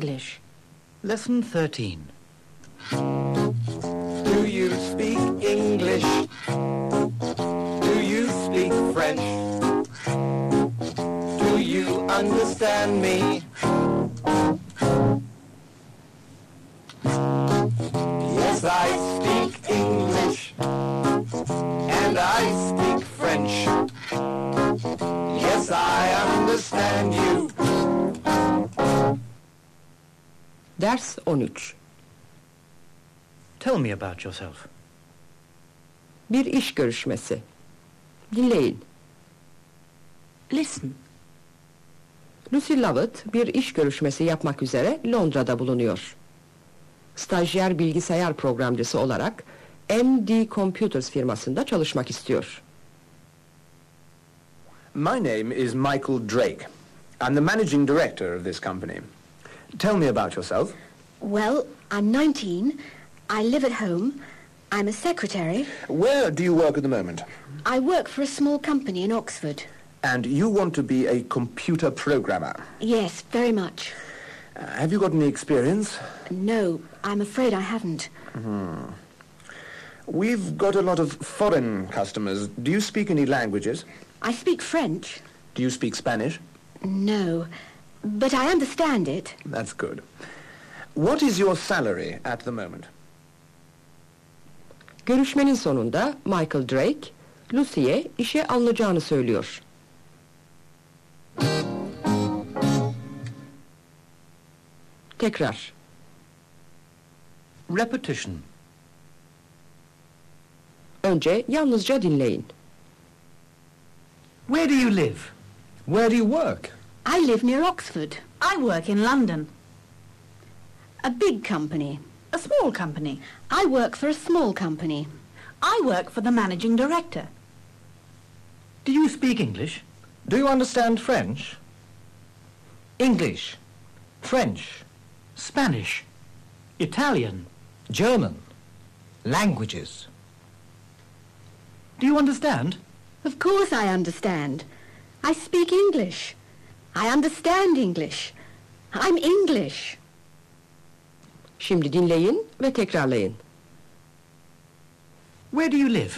English. Lesson 13. Do you speak English? Do you speak French? Do you understand me? Yes, I speak English. And I speak French. Ders 13. Tell me about yourself. Bir iş görüşmesi. Dinleyin. Listen. Lucy Lovett bir iş görüşmesi yapmak üzere Londra'da bulunuyor. Stajyer bilgisayar programcısı olarak MD Computers firmasında çalışmak istiyor. My name is Michael Drake. I'm the managing director of this company. Tell me about yourself. Well, I'm 19. I live at home. I'm a secretary. Where do you work at the moment? I work for a small company in Oxford. And you want to be a computer programmer. Yes, very much. Uh, have you got any experience? No, I'm afraid I haven't. Hmm. We've got a lot of foreign customers. Do you speak any languages? I speak French. Do you speak Spanish? No, but I understand it. That's good. What is your salary at the moment? Görüşmenin sonunda Michael Drake, Lucy'ye işe alınacağını söylüyor. Tekrar. Repetition. Önce yalnızca dinleyin. Where do you live? Where do you work? I live near Oxford. I work in London. A big company. A small company. I work for a small company. I work for the managing director. Do you speak English? Do you understand French? English, French, Spanish? Italian? German, languages. Do you understand? Of course I understand. I speak English. I understand English. I'm English. Şimdi dinleyin ve tekrarlayın. Where do you live?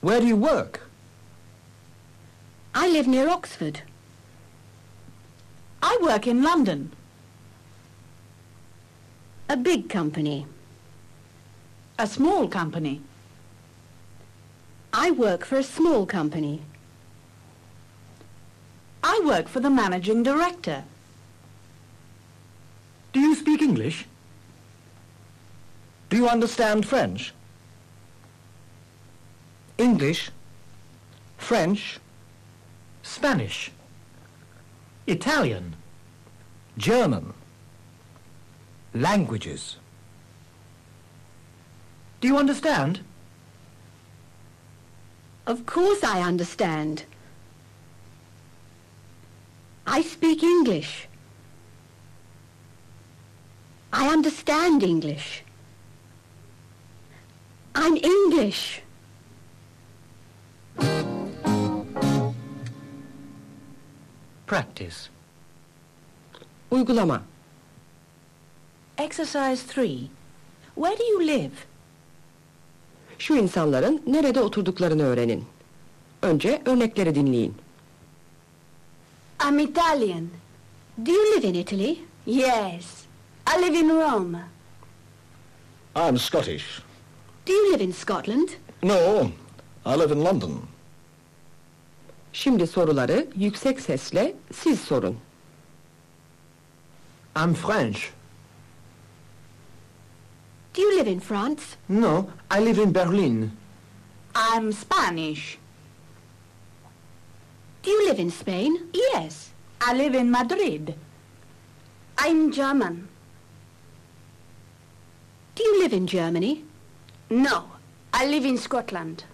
Where do you work? I live near Oxford. I work in London. A big company. A small company. I work for a small company. I work for the managing director. Do you speak English? Do you understand French? English, French, Spanish? Italian? German, languages. Do you understand? Of course I understand. I speak English. I understand English. I'm English. Practice. Uygulama. Exercise 3. Where do you live? Şu insanların nerede oturduklarını öğrenin. Önce örnekleri dinleyin. I'm Italian. Do you live in Italy? Yes. I live in Rome. I'm Scottish. Do you live in Scotland? No, I live in London. Şimdi soruları yüksek sesle siz sorun. I'm French. Do you live in France? No, I live in Berlin. I'm Spanish. Do live in Spain? Yes. I live in Madrid. I'm German. Do you live in Germany? No, I live in Scotland.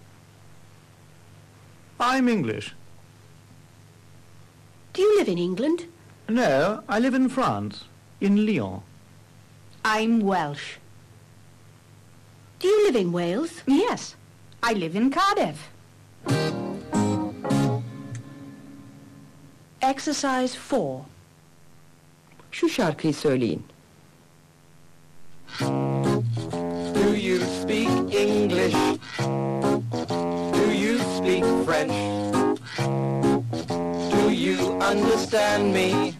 I'm English. Do you live in England? No, I live in France, in Lyon. I'm Welsh. Do you live in Wales? Yes. I live in Cardiff. Exercise 4. Şu şarkıyı söyleyin. Do you speak English? Do you speak French? Do you understand me?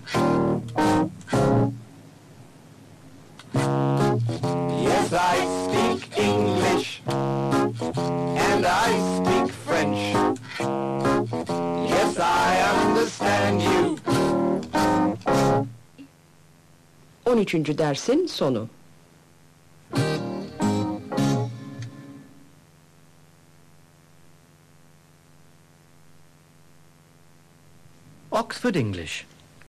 Yes, I speak English. And I speak French. Understand you. 13. dersin sonu. Oxford English.